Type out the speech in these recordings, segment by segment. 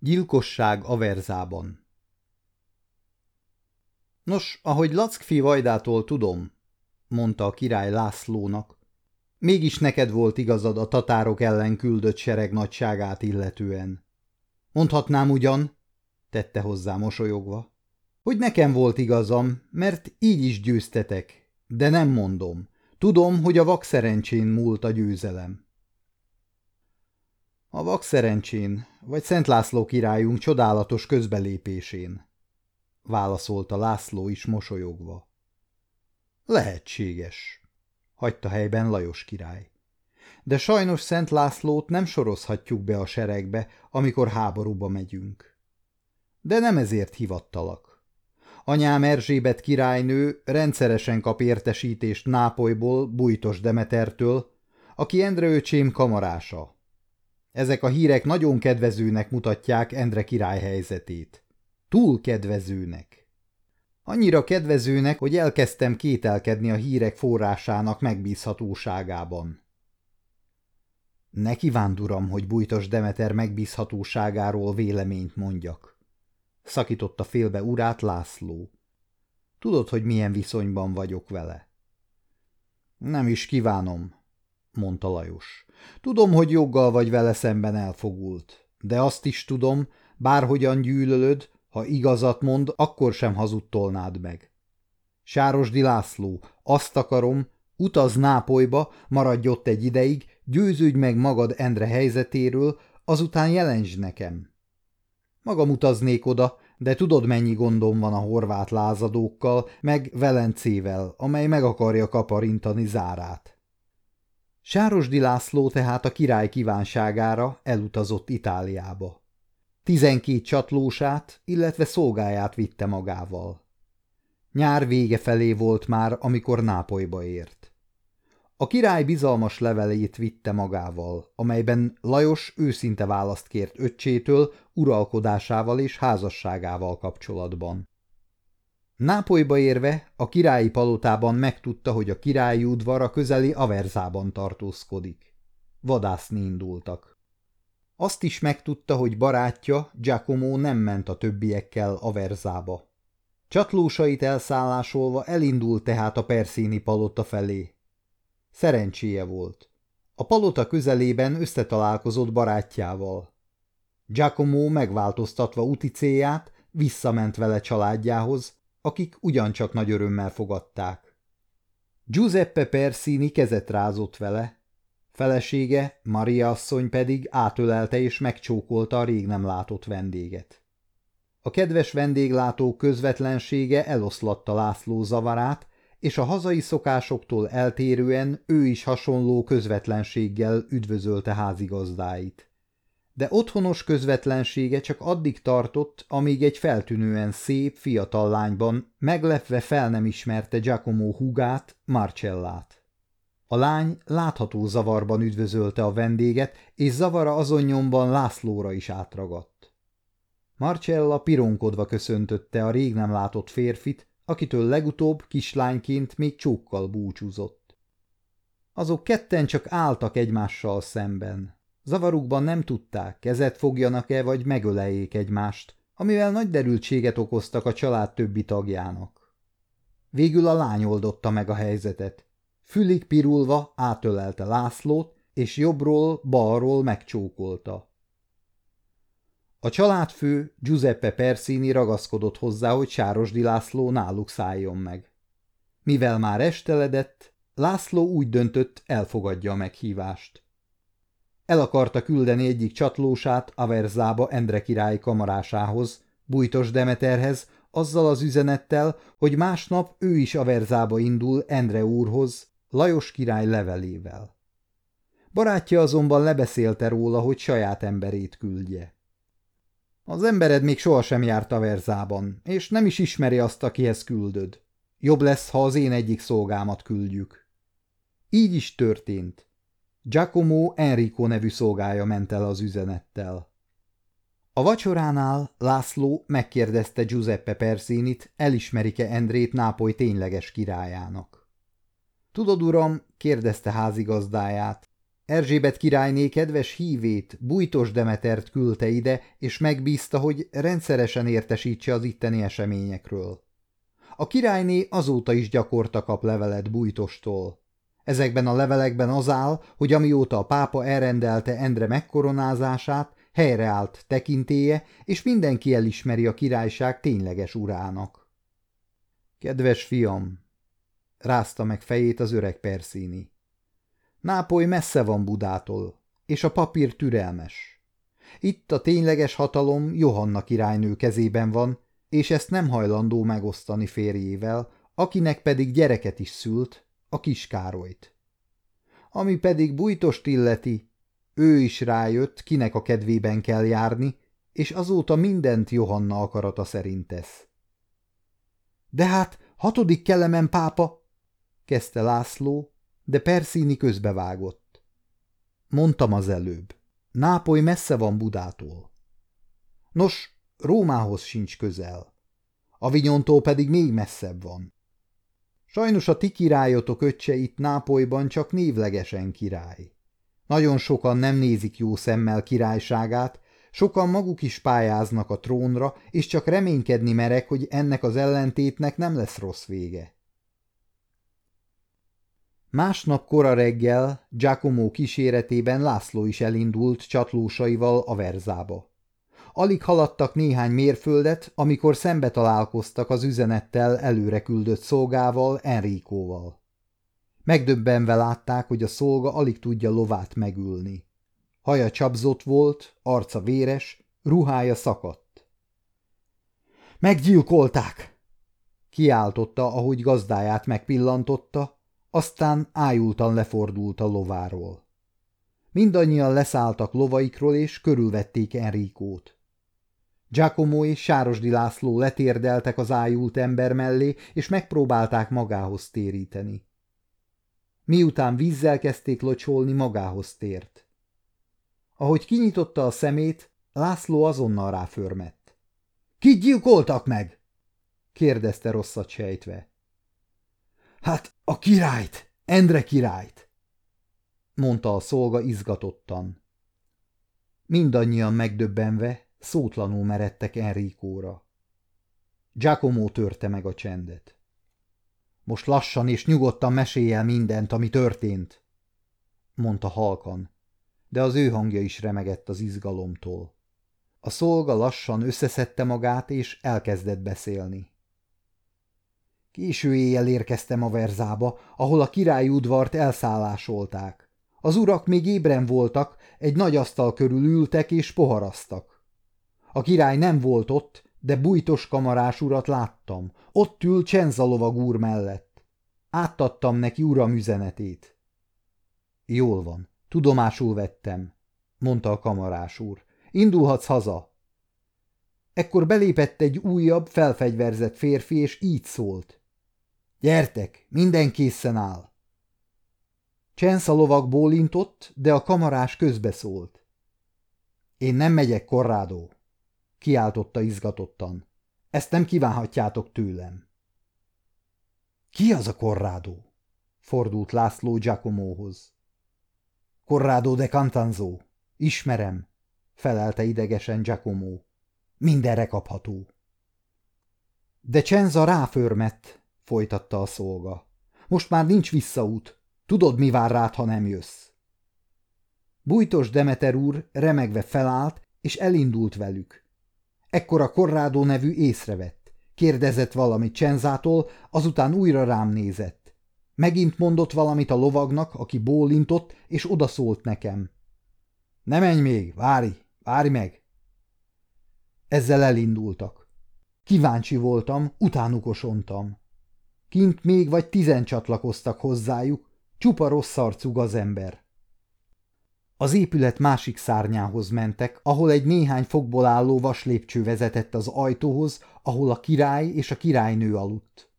Gyilkosság a verzában Nos, ahogy Lackfi Vajdától tudom, mondta a király Lászlónak, mégis neked volt igazad a tatárok ellen küldött sereg nagyságát illetően. Mondhatnám ugyan, tette hozzá mosolyogva, hogy nekem volt igazam, mert így is győztetek, de nem mondom. Tudom, hogy a vak szerencsén múlt a győzelem. A vak szerencsén, vagy Szent László királyunk csodálatos közbelépésén, válaszolta László is mosolyogva. Lehetséges, hagyta helyben Lajos király. De sajnos Szent Lászlót nem sorozhatjuk be a seregbe, amikor háborúba megyünk. De nem ezért hivattalak. Anyám Erzsébet királynő rendszeresen kap értesítést Nápolyból, Bújtos Demetertől, aki Endre öcsém kamarása. Ezek a hírek nagyon kedvezőnek mutatják Endre király helyzetét. Túl kedvezőnek. Annyira kedvezőnek, hogy elkezdtem kételkedni a hírek forrásának megbízhatóságában. Ne kívánduram, hogy bújtos Demeter megbízhatóságáról véleményt mondjak. Szakította félbe urát László. Tudod, hogy milyen viszonyban vagyok vele? Nem is kívánom, mondta Lajos. Tudom, hogy joggal vagy vele szemben elfogult, de azt is tudom, bárhogyan gyűlölöd, ha igazat mond, akkor sem hazudtolnád meg. Sárosdi László, azt akarom, utaz Nápolyba, maradj ott egy ideig, győződj meg magad Endre helyzetéről, azután jelentsd nekem. Magam utaznék oda, de tudod, mennyi gondom van a horvát lázadókkal, meg Velencével, amely meg akarja kaparintani zárát. Sárosdi László tehát a király kívánságára elutazott Itáliába. Tizenkét csatlósát, illetve szolgáját vitte magával. Nyár vége felé volt már, amikor Nápolyba ért. A király bizalmas levelét vitte magával, amelyben Lajos őszinte választ kért öccsétől uralkodásával és házasságával kapcsolatban. Nápolyba érve a királyi palotában megtudta, hogy a királyi udvar a közeli Averzában tartózkodik. Vadászni indultak. Azt is megtudta, hogy barátja, Giacomo nem ment a többiekkel Averzába. Csatlósait elszállásolva elindult tehát a perszíni palota felé. Szerencséje volt. A palota közelében összetalálkozott barátjával. Giacomo megváltoztatva úti célját, visszament vele családjához, akik ugyancsak nagy örömmel fogadták. Giuseppe Persini kezet rázott vele, felesége, Maria asszony pedig átölelte és megcsókolta a rég nem látott vendéget. A kedves vendéglátó közvetlensége eloszlatta László zavarát, és a hazai szokásoktól eltérően ő is hasonló közvetlenséggel üdvözölte házigazdáit de otthonos közvetlensége csak addig tartott, amíg egy feltűnően szép, fiatal lányban meglepve fel nem ismerte Giacomo hugát, Marcellát. A lány látható zavarban üdvözölte a vendéget, és zavara azon nyomban Lászlóra is átragadt. Marcella pironkodva köszöntötte a rég nem látott férfit, akitől legutóbb kislányként még csókkal búcsúzott. Azok ketten csak álltak egymással szemben, Zavarukban nem tudták, kezet fogjanak-e vagy megöleljék egymást, amivel nagy derültséget okoztak a család többi tagjának. Végül a lány oldotta meg a helyzetet. Fülig pirulva átölelte Lászlót, és jobbról, balról megcsókolta. A családfő Giuseppe Persini ragaszkodott hozzá, hogy Sárosdi László náluk szálljon meg. Mivel már esteledett, László úgy döntött, elfogadja a meghívást. El akarta küldeni egyik csatlósát Averzába Endre király kamarásához, Bújtos Demeterhez, azzal az üzenettel, hogy másnap ő is Averzába indul Endre úrhoz, Lajos király levelével. Barátja azonban lebeszélte róla, hogy saját emberét küldje. Az embered még sohasem járt Averzában, és nem is ismeri azt, akihez küldöd. Jobb lesz, ha az én egyik szolgámat küldjük. Így is történt. Giacomo Enrico nevű szolgája ment el az üzenettel. A vacsoránál László megkérdezte Giuseppe Persinit, elismerik-e Endrét Nápoly tényleges királyának. Tudod, uram, kérdezte házigazdáját, Erzsébet királyné kedves hívét, Bújtos Demetert küldte ide, és megbízta, hogy rendszeresen értesítse az itteni eseményekről. A királyné azóta is gyakorta kap levelet Bújtostól. Ezekben a levelekben az áll, hogy amióta a pápa elrendelte Endre megkoronázását, helyreállt tekintéje, és mindenki elismeri a királyság tényleges urának. Kedves fiam, rázta meg fejét az öreg Perszíni. Nápoly messze van Budától, és a papír türelmes. Itt a tényleges hatalom Johanna királynő kezében van, és ezt nem hajlandó megosztani férjével, akinek pedig gyereket is szült, a kiskárolyt. Ami pedig bújtost illeti, ő is rájött, kinek a kedvében kell járni, és azóta mindent Johanna akarata szerint tesz. De hát, hatodik kellemen pápa, kezdte László, de Perszíni közbevágott. Mondtam az előbb, Nápoly messze van Budától. Nos, Rómához sincs közel. Avignontól pedig még messzebb van. Sajnos a ti királyotok öccse itt Nápolyban csak névlegesen király. Nagyon sokan nem nézik jó szemmel királyságát, sokan maguk is pályáznak a trónra, és csak reménykedni merek, hogy ennek az ellentétnek nem lesz rossz vége. Másnap kora reggel Giacomo kíséretében László is elindult csatlósaival a verzába. Alig haladtak néhány mérföldet, amikor szembe találkoztak az üzenettel előre küldött szolgával, Enrikóval. Megdöbbenve látták, hogy a szolga alig tudja lovát megülni. Haja csapzott volt, arca véres, ruhája szakadt. Meggyilkolták! Kiáltotta, ahogy gazdáját megpillantotta, aztán ájultan lefordult a lováról. Mindannyian leszálltak lovaikról, és körülvették Enrikót. Giacomo és Sárosdi László letérdeltek az ájult ember mellé, és megpróbálták magához téríteni. Miután vízzel kezdték locsolni, magához tért. Ahogy kinyitotta a szemét, László azonnal ráförmett. – Kit gyilkoltak meg? – kérdezte rosszat sejtve. – Hát a királyt, Endre királyt! – mondta a szolga izgatottan. Mindannyian megdöbbenve, szótlanul meredtek Enrikóra. Giacomo törte meg a csendet. Most lassan és nyugodtan mesélj el mindent, ami történt, mondta halkan, de az ő hangja is remegett az izgalomtól. A szolga lassan összeszedte magát, és elkezdett beszélni. Késő éjjel érkeztem a verzába, ahol a királyi udvart elszállásolták. Az urak még ébren voltak, egy nagy asztal körül ültek és poharaztak. A király nem volt ott, de bújtos kamarás urat láttam. Ott ül Csenzalovag úr mellett. Áttattam neki uram üzenetét. Jól van, tudomásul vettem, mondta a kamarás úr. Indulhatsz haza. Ekkor belépett egy újabb, felfegyverzett férfi, és így szólt. Gyertek, minden készen áll. Csenzalovag bólintott, de a kamarás közbeszólt. Én nem megyek, korrádó kiáltotta izgatottan. Ezt nem kívánhatjátok tőlem. Ki az a korrádó? fordult László Giacomóhoz. Corrado de Cantanzo. Ismerem, felelte idegesen Giacomo. Mindenre kapható. De Csenza ráförmett, folytatta a szolga. Most már nincs visszaút. Tudod, mi vár rád, ha nem jössz. Bújtos Demeter úr remegve felállt, és elindult velük. Ekkor a Corrado nevű észrevett. Kérdezett valamit Csenzától, azután újra rám nézett. Megint mondott valamit a lovagnak, aki bólintott, és odaszólt nekem. Ne menj még, várj, várj meg! Ezzel elindultak. Kíváncsi voltam, utánuk osontam. Kint még vagy tizen csatlakoztak hozzájuk, csupa rossz arcú ember. Az épület másik szárnyához mentek, ahol egy néhány fokból álló vaslépcső vezetett az ajtóhoz, ahol a király és a királynő aludt.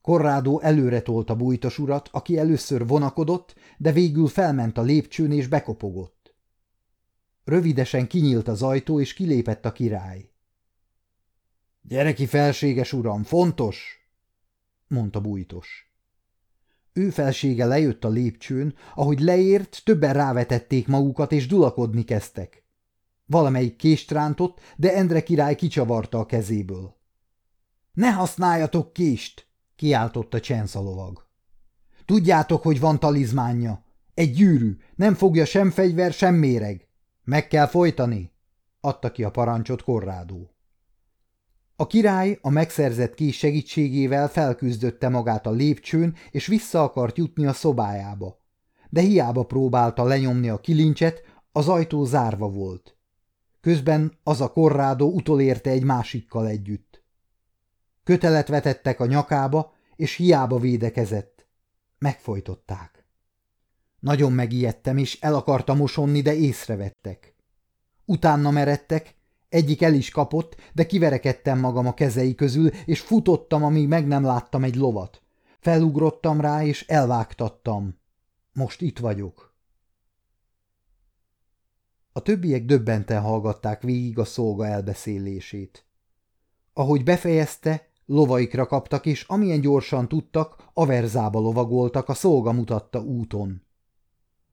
Korrádó előre tolta bújtos urat, aki először vonakodott, de végül felment a lépcsőn és bekopogott. Rövidesen kinyílt az ajtó, és kilépett a király. – Gyere ki, felséges uram, fontos! – mondta bújtos. Ő felsége lejött a lépcsőn, ahogy leért, többen rávetették magukat, és dulakodni kezdtek. Valamelyik kést rántott, de Endre király kicsavarta a kezéből. – Ne használjatok kést! – kiáltotta Csenszalolag. – Tudjátok, hogy van talizmánja. Egy gyűrű, nem fogja sem fegyver, sem méreg. Meg kell folytani! – adta ki a parancsot Korrádó. A király a megszerzett kés segítségével felküzdötte magát a lépcsőn, és vissza akart jutni a szobájába. De hiába próbálta lenyomni a kilincset, az ajtó zárva volt. Közben az a korrádó utolérte egy másikkal együtt. Kötelet vetettek a nyakába, és hiába védekezett. Megfojtották. Nagyon megijedtem, és el akartam mosonni, de észrevettek. Utána meredtek, egyik el is kapott, de kiverekedtem magam a kezei közül, és futottam, amíg meg nem láttam egy lovat. Felugrottam rá, és elvágtattam. Most itt vagyok. A többiek döbbenten hallgatták végig a szolga elbeszélését. Ahogy befejezte, lovaikra kaptak, és amilyen gyorsan tudtak, averzába lovagoltak, a szolga mutatta úton.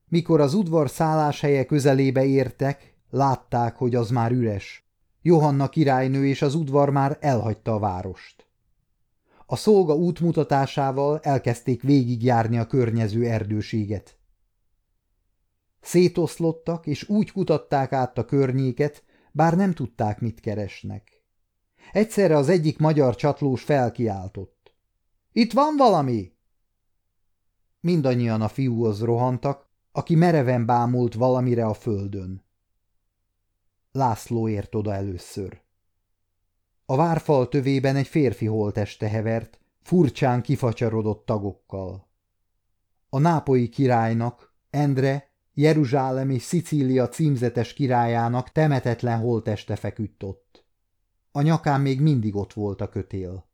Mikor az udvar szálláshelye közelébe értek, látták, hogy az már üres. Johanna királynő és az udvar már elhagyta a várost. A szolga útmutatásával elkezdték végigjárni a környező erdőséget. Szétoszlottak, és úgy kutatták át a környéket, bár nem tudták, mit keresnek. Egyszerre az egyik magyar csatlós felkiáltott. – Itt van valami! Mindannyian a fiúhoz rohantak, aki mereven bámult valamire a földön. László ért oda először. A várfal tövében egy férfi holteste hevert, furcsán kifacsarodott tagokkal. A nápoi királynak, Endre, Jeruzsálem és Szicília címzetes királyának temetetlen holteste feküdt ott. A nyakán még mindig ott volt a kötél.